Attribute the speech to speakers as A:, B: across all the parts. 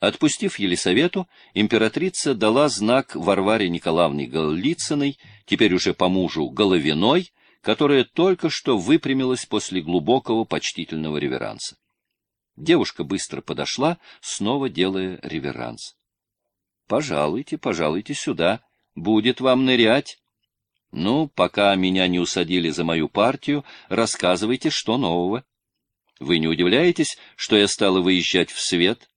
A: Отпустив Елисавету, императрица дала знак Варваре Николаевне Голицыной, теперь уже по мужу Головиной, которая только что выпрямилась после глубокого почтительного реверанса. Девушка быстро подошла, снова делая реверанс. — Пожалуйте, пожалуйте сюда. Будет вам нырять. Ну, пока меня не усадили за мою партию, рассказывайте, что нового. Вы не удивляетесь, что я стала выезжать в свет?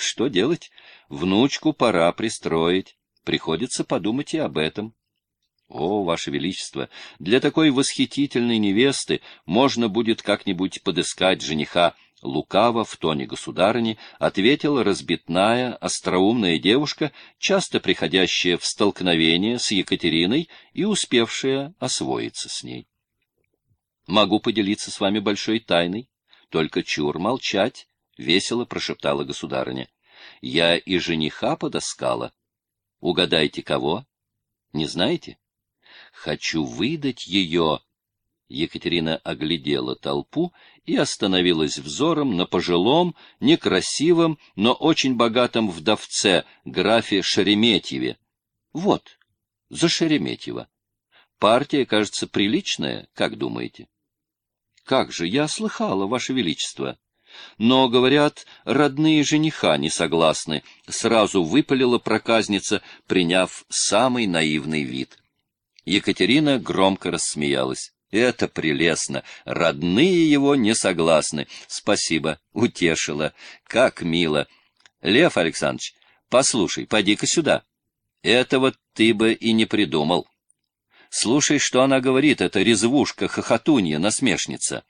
A: Что делать? Внучку пора пристроить. Приходится подумать и об этом. О, Ваше Величество, для такой восхитительной невесты можно будет как-нибудь подыскать жениха. Лукаво в тоне государыни ответила разбитная, остроумная девушка, часто приходящая в столкновение с Екатериной и успевшая освоиться с ней. Могу поделиться с вами большой тайной. Только чур молчать, — весело прошептала государыня. — Я и жениха подоскала. Угадайте, кого? Не знаете? Хочу выдать ее... Екатерина оглядела толпу и остановилась взором на пожилом, некрасивом, но очень богатом вдовце, графе Шереметьеве. Вот, за Шереметьева. Партия, кажется, приличная, как думаете? Как же, я слыхала, Ваше Величество. Но, говорят, родные жениха не согласны, сразу выпалила проказница, приняв самый наивный вид. Екатерина громко рассмеялась. Это прелестно. Родные его не согласны. Спасибо, утешила. Как мило. Лев Александрович, послушай, поди-ка сюда. Этого ты бы и не придумал. Слушай, что она говорит, эта резвушка, хохотунья, насмешница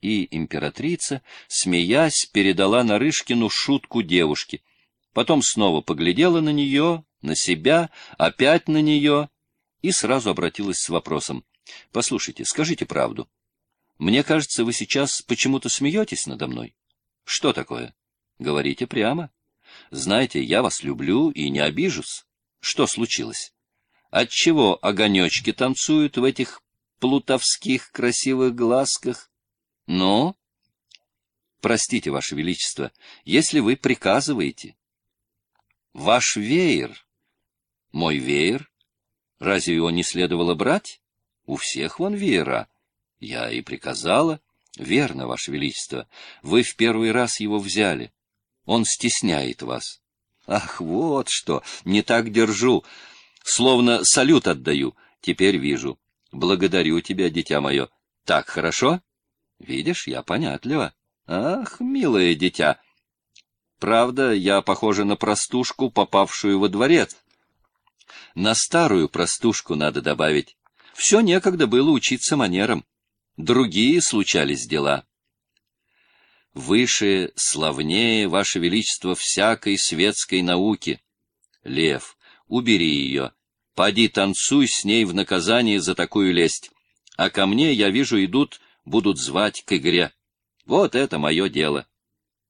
A: и императрица, смеясь, передала Нарышкину шутку девушки. Потом снова поглядела на нее, на себя, опять на нее и сразу обратилась с вопросом. — Послушайте, скажите правду. Мне кажется, вы сейчас почему-то смеетесь надо мной. Что такое? Говорите прямо. Знаете, я вас люблю и не обижусь. Что случилось? Отчего огонечки танцуют в этих плутовских красивых глазках? Но... Простите, Ваше Величество, если вы приказываете. Ваш веер. Мой веер? Разве его не следовало брать? У всех вон веера. Я и приказала. Верно, Ваше Величество, вы в первый раз его взяли. Он стесняет вас. Ах, вот что, не так держу. Словно салют отдаю. Теперь вижу. Благодарю тебя, дитя мое. Так хорошо? Видишь, я понятлива. Ах, милое дитя! Правда, я похожа на простушку, попавшую во дворец. На старую простушку надо добавить. Все некогда было учиться манерам. Другие случались дела. Выше, славнее, Ваше Величество, всякой светской науки. Лев, убери ее. Поди танцуй с ней в наказание за такую лесть. А ко мне, я вижу, идут будут звать к игре. Вот это мое дело.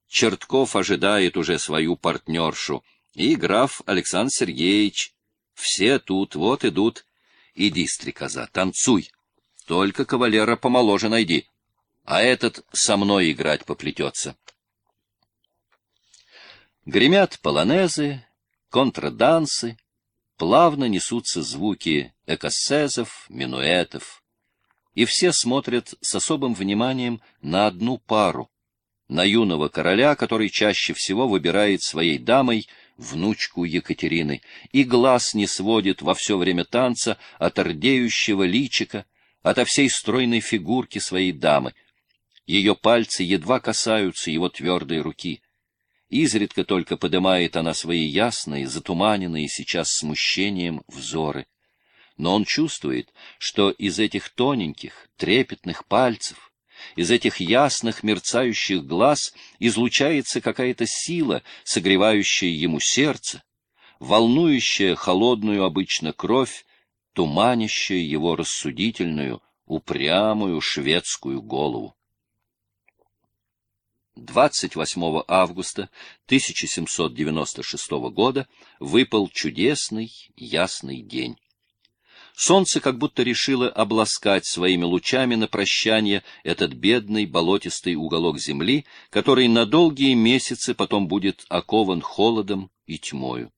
A: Чертков ожидает уже свою партнершу. И граф Александр Сергеевич. Все тут, вот идут. Иди, стрекоза, танцуй. Только кавалера помоложе найди. А этот со мной играть поплетется. Гремят полонезы, контрадансы, плавно несутся звуки экосезов, минуэтов и все смотрят с особым вниманием на одну пару, на юного короля, который чаще всего выбирает своей дамой внучку Екатерины, и глаз не сводит во все время танца от ордеющего личика, ото всей стройной фигурки своей дамы. Ее пальцы едва касаются его твердой руки. Изредка только подымает она свои ясные, затуманенные сейчас смущением взоры но он чувствует, что из этих тоненьких, трепетных пальцев, из этих ясных мерцающих глаз излучается какая-то сила, согревающая ему сердце, волнующая холодную обычно кровь, туманящая его рассудительную, упрямую шведскую голову. 28 августа 1796 года выпал чудесный ясный день. Солнце как будто решило обласкать своими лучами на прощание этот бедный болотистый уголок земли, который на долгие месяцы потом будет окован холодом и тьмою.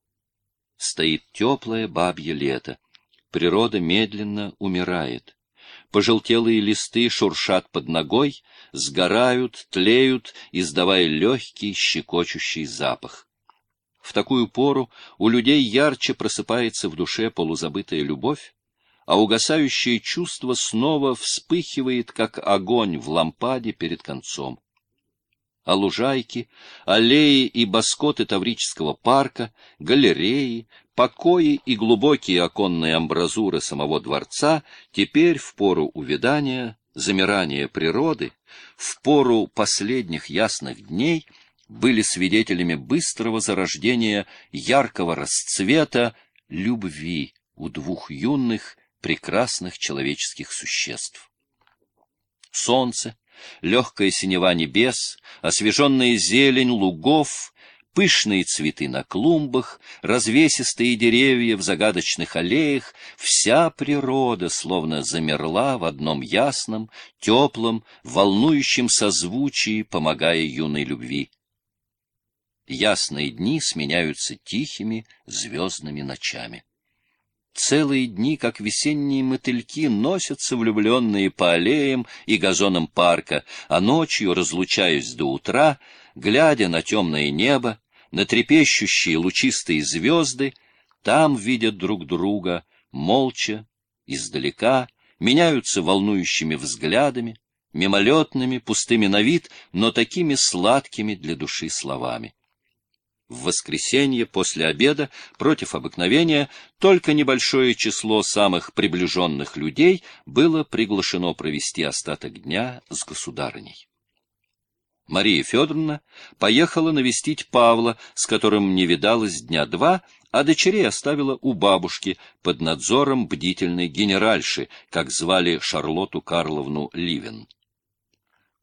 A: Стоит теплое бабье лето. Природа медленно умирает. Пожелтелые листы шуршат под ногой, сгорают, тлеют, издавая легкий щекочущий запах. В такую пору у людей ярче просыпается в душе полузабытая любовь, а угасающее чувство снова вспыхивает, как огонь в лампаде перед концом. А лужайки, аллеи и боскоты Таврического парка, галереи, покои и глубокие оконные амбразуры самого дворца теперь в пору увядания, замирания природы, в пору последних ясных дней — были свидетелями быстрого зарождения яркого расцвета любви у двух юных, прекрасных человеческих существ. Солнце, легкая синева небес, освеженная зелень лугов, пышные цветы на клумбах, развесистые деревья в загадочных аллеях, вся природа словно замерла в одном ясном, теплом, волнующем созвучии, помогая юной любви ясные дни сменяются тихими звездными ночами. Целые дни, как весенние мотыльки, носятся влюбленные по аллеям и газонам парка, а ночью, разлучаясь до утра, глядя на темное небо, на трепещущие лучистые звезды, там видят друг друга, молча, издалека, меняются волнующими взглядами, мимолетными, пустыми на вид, но такими сладкими для души словами. В воскресенье после обеда, против обыкновения, только небольшое число самых приближенных людей было приглашено провести остаток дня с государыней. Мария Федоровна поехала навестить Павла, с которым не видалась дня два, а дочерей оставила у бабушки под надзором бдительной генеральши, как звали Шарлоту Карловну Ливен.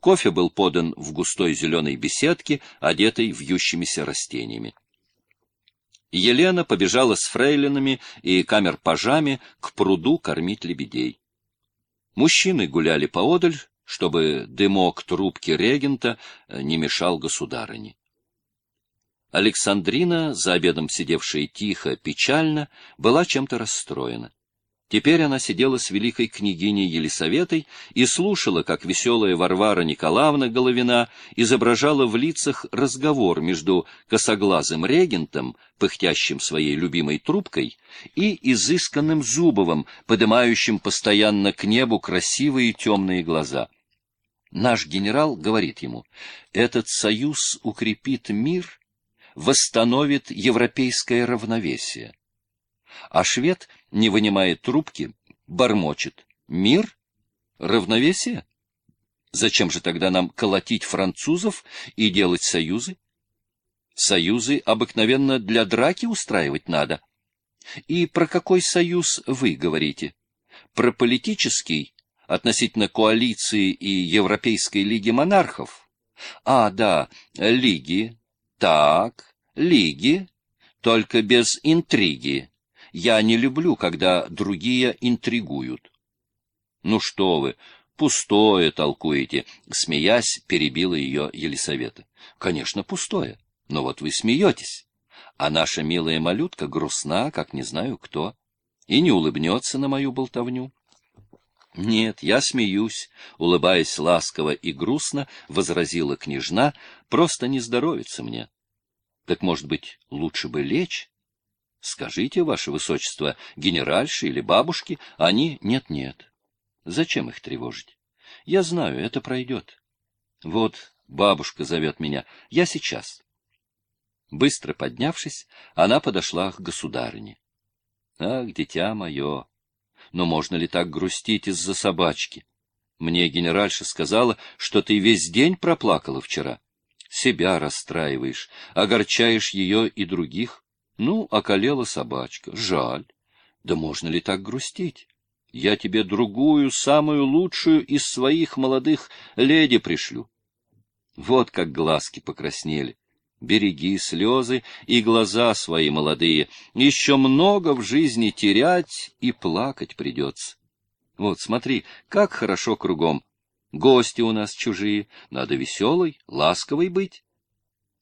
A: Кофе был подан в густой зеленой беседке, одетой вьющимися растениями. Елена побежала с фрейлинами и камер-пажами к пруду кормить лебедей. Мужчины гуляли поодаль, чтобы дымок трубки регента не мешал государыне. Александрина, за обедом сидевшая тихо, печально, была чем-то расстроена. Теперь она сидела с великой княгиней Елисаветой и слушала, как веселая Варвара Николаевна Головина изображала в лицах разговор между косоглазым регентом, пыхтящим своей любимой трубкой, и изысканным Зубовым, поднимающим постоянно к небу красивые темные глаза. Наш генерал говорит ему, этот союз укрепит мир, восстановит европейское равновесие. А швед, не вынимая трубки, бормочет. Мир? Равновесие? Зачем же тогда нам колотить французов и делать союзы? Союзы обыкновенно для драки устраивать надо. И про какой союз вы говорите? Про политический, относительно коалиции и Европейской лиги монархов? А, да, лиги. Так, лиги, только без интриги. Я не люблю, когда другие интригуют. — Ну что вы, пустое толкуете, — смеясь, перебила ее Елисавета. — Конечно, пустое, но вот вы смеетесь. А наша милая малютка грустна, как не знаю кто, и не улыбнется на мою болтовню. Нет, я смеюсь, улыбаясь ласково и грустно, возразила княжна, просто не здоровится мне. Так, может быть, лучше бы лечь? Скажите, ваше высочество, генеральши или бабушки, они нет-нет. Зачем их тревожить? Я знаю, это пройдет. Вот бабушка зовет меня. Я сейчас. Быстро поднявшись, она подошла к государыне. Ах, дитя мое! Но можно ли так грустить из-за собачки? Мне генеральша сказала, что ты весь день проплакала вчера. Себя расстраиваешь, огорчаешь ее и других. Ну, околела собачка. Жаль. Да можно ли так грустить? Я тебе другую, самую лучшую из своих молодых леди пришлю. Вот как глазки покраснели. Береги слезы и глаза свои молодые. Еще много в жизни терять и плакать придется. Вот, смотри, как хорошо кругом. Гости у нас чужие, надо веселой, ласковой быть.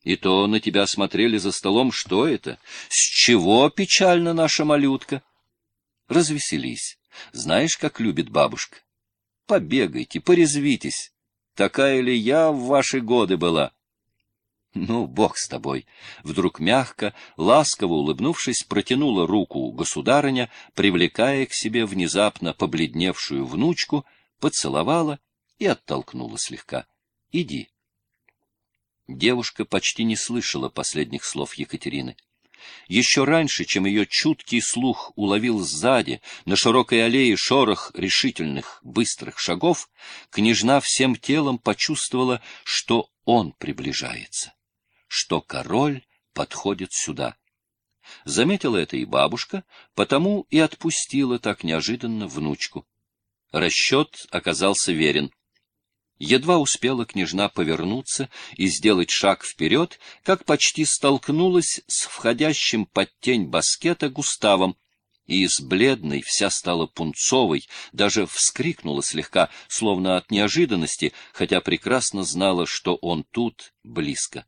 A: И то на тебя смотрели за столом, что это? С чего печально наша малютка? Развеселись. Знаешь, как любит бабушка? Побегайте, порезвитесь. Такая ли я в ваши годы была? Ну, бог с тобой. Вдруг мягко, ласково улыбнувшись, протянула руку государыня, привлекая к себе внезапно побледневшую внучку, поцеловала и оттолкнула слегка. Иди. Девушка почти не слышала последних слов Екатерины. Еще раньше, чем ее чуткий слух уловил сзади, на широкой аллее шорох решительных, быстрых шагов, княжна всем телом почувствовала, что он приближается что король подходит сюда. Заметила это и бабушка, потому и отпустила так неожиданно внучку. Расчет оказался верен. Едва успела княжна повернуться и сделать шаг вперед, как почти столкнулась с входящим под тень баскета Густавом, и из бледной вся стала пунцовой, даже вскрикнула слегка, словно от неожиданности, хотя прекрасно знала, что он тут, близко.